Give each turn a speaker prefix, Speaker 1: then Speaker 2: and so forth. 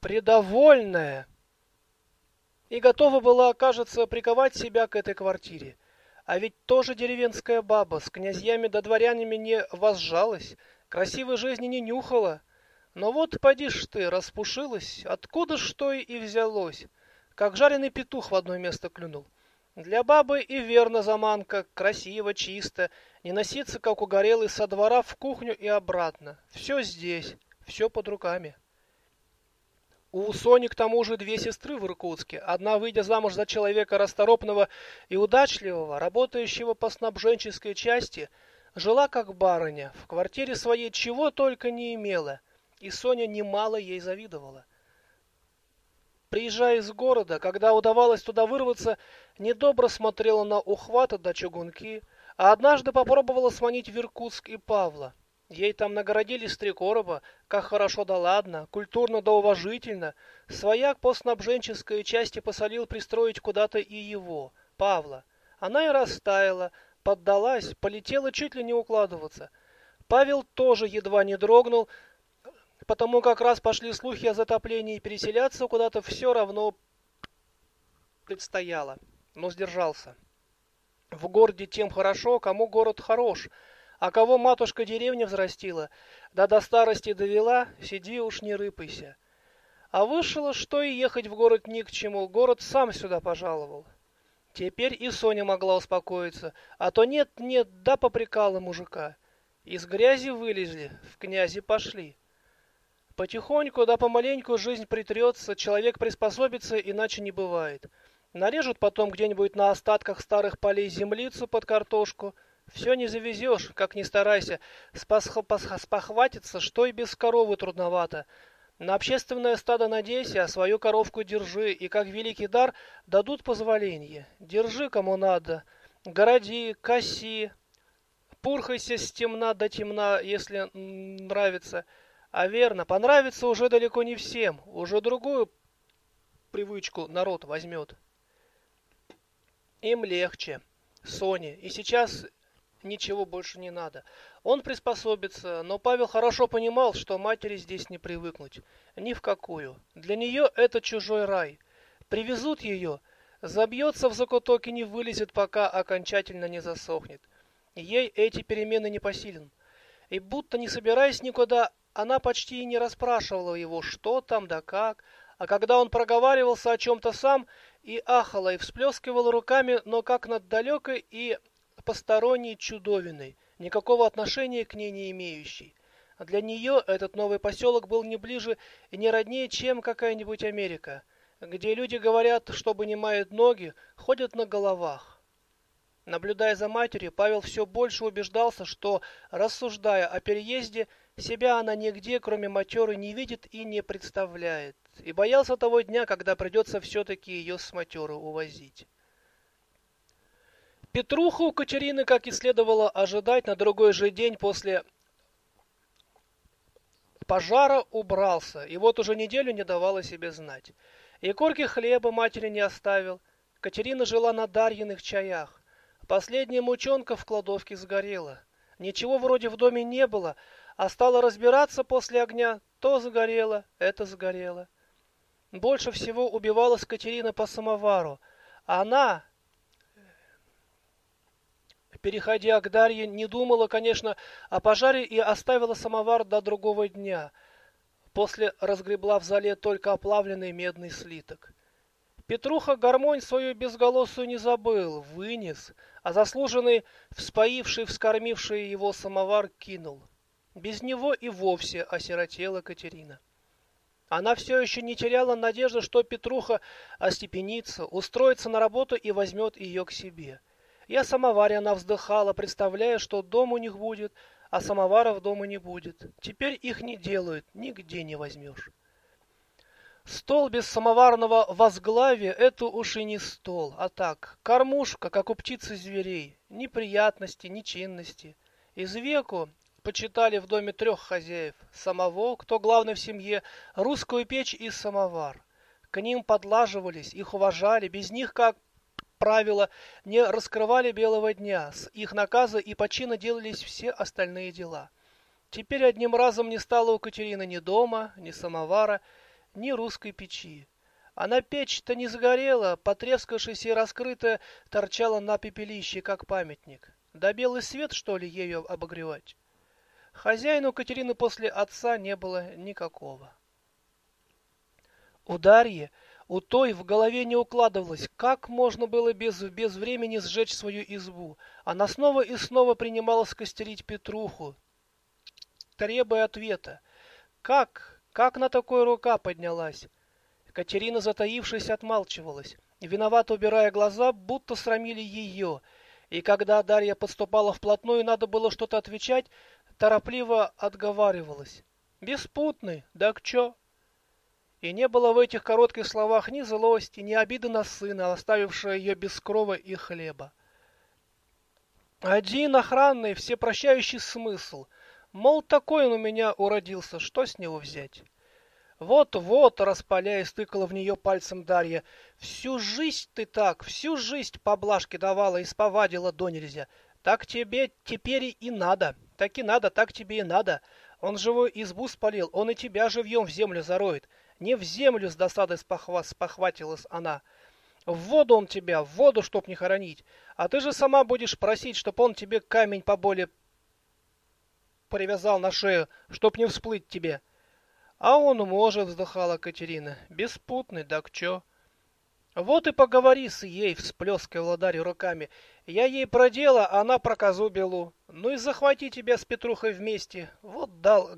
Speaker 1: придовольная и готова была, кажется, приковать себя к этой квартире. А ведь тоже деревенская баба, с князьями да дворянами не возжалась, красивой жизни не нюхала. Но вот поди ж ты, распушилась, откуда ж то и взялось, как жареный петух в одно место клюнул. Для бабы и верно заманка, красиво, чисто, не носиться, как угорелый, со двора в кухню и обратно. Все здесь, все под руками. У Сони к тому же две сестры в Иркутске. Одна, выйдя замуж за человека расторопного и удачливого, работающего по снабженческой части, жила как барыня, в квартире своей чего только не имела, и Соня немало ей завидовала. Приезжая из города, когда удавалось туда вырваться, недобро смотрела на ухваты до чугунки, а однажды попробовала сманить в Иркутск и Павла. Ей там нагородили с три короба, как хорошо да ладно, культурно да уважительно. Свояк по снабженческой части посолил пристроить куда-то и его, Павла. Она и растаяла, поддалась, полетела чуть ли не укладываться. Павел тоже едва не дрогнул, потому как раз пошли слухи о затоплении, и переселяться куда-то все равно предстояло, но сдержался. В городе тем хорошо, кому город хорош — а кого матушка деревня взрастила, да до старости довела, сиди уж не рыпайся. А вышло, что и ехать в город ни к чему, город сам сюда пожаловал. Теперь и Соня могла успокоиться, а то нет-нет, да попрекала мужика. Из грязи вылезли, в князи пошли. Потихоньку да помаленьку жизнь притрется, человек приспособится, иначе не бывает. Нарежут потом где-нибудь на остатках старых полей землицу под картошку — все не завезешь, как ни старайся. Спохватиться, что и без коровы трудновато. На общественное стадо надейся, а свою коровку держи, и как великий дар дадут позволение. Держи, кому надо. Городи, коси, пурхайся с темна до темна, если нравится. А верно, понравится уже далеко не всем. Уже другую привычку народ возьмет. Им легче. Соне. И сейчас ничего больше не надо. Он приспособится, но Павел хорошо понимал, что матери здесь не привыкнуть. Ни в какую. Для нее это чужой рай. Привезут ее, забьется в закуток и не вылезет, пока окончательно не засохнет. Ей эти перемены не посилен. И будто не собираясь никуда, она почти и не расспрашивала его, что там да как, а когда он проговаривался о чем-то сам, и ахала, и всплескивала руками, но как над далекой и посторонней чудовиной, никакого отношения к ней не имеющей. А для нее этот новый поселок был не ближе и не роднее, чем какая-нибудь Америка, где люди говорят, чтобы не мают ноги, ходят на головах. Наблюдая за матерью, Павел все больше убеждался, что, рассуждая о переезде, себя она нигде, кроме матеры, не видит и не представляет, и боялся того дня, когда придется все-таки ее с матеры увозить. Петруха у Катерины, как и следовало ожидать, на другой же день после пожара убрался, и вот уже неделю не давал о себе знать. И корки хлеба матери не оставил. Катерина жила на Дарьиных чаях. Последняя мучонка в кладовке сгорела. Ничего вроде в доме не было, а стала разбираться после огня. То сгорело, это сгорело. Больше всего убивалась Катерина по самовару. Она, переходя к Дарье, не думала, конечно, о пожаре и оставила самовар до другого дня. После разгребла в зале только оплавленный медный слиток. Петруха гармонь свою безголосую не забыл, вынес, а заслуженный, вспоивший, вскормивший его самовар кинул. Без него и вовсе осиротела Катерина. Она все еще не теряла надежды, что Петруха остепенится, устроится на работу и возьмет ее к себе. И о самоваре она вздыхала, представляя, что дом у них будет, а самоваров дома не будет. Теперь их не делают, нигде не возьмешь. Стол без самоварного возглавия — это уж и не стол, а так, кормушка, как у птицы зверей, ни приятности, ни чинности. Из веку почитали в доме трех хозяев — самого, кто главный в семье, русскую печь и самовар. К ним подлаживались, их уважали, без них как правила не раскрывали белого дня, с их наказа и почина делались все остальные дела. Теперь одним разом не стало у Катерины ни дома, ни самовара, ни русской печи. Она печь-то не сгорела, потрескавшись и раскрытая, торчала на пепелище, как памятник. Да белый свет, что ли, ею обогревать? Хозяину Катерины после отца не было никакого. У Дарьи, у той в голове не укладывалось, как можно было без, без времени сжечь свою избу. Она снова и снова принималась костерить Петруху, требуя ответа. Как, как на такой рука поднялась? Катерина, затаившись, отмалчивалась, виновато убирая глаза, будто срамили ее. И когда Дарья подступала вплотную, надо было что-то отвечать, торопливо отговаривалась. «Беспутный, да к чё?» И не было в этих коротких словах ни злости, ни обиды на сына, оставившего ее без крова и хлеба. Один охранный, всепрощающий смысл. Мол, такой он у меня уродился, что с него взять? Вот-вот, распаляясь, тыкала в нее пальцем Дарья. Всю жизнь ты так, всю жизнь поблажки давала и сповадила до нельзя. Так тебе теперь и надо. Так и надо, так тебе и надо. Он живой избу спалил, он и тебя живьем в землю зароет. Не в землю с досадой спохва спохватилась она. В воду он тебя, в воду, чтоб не хоронить. А ты же сама будешь просить, чтоб он тебе камень поболее привязал на шею, чтоб не всплыть тебе. А он может, вздыхала Катерина. Беспутный, да к чё? Вот и поговори с ей, всплескивала Дарья руками. Я ей про дело, а она про козу белу. Ну и захвати тебя с Петрухой вместе. Вот дал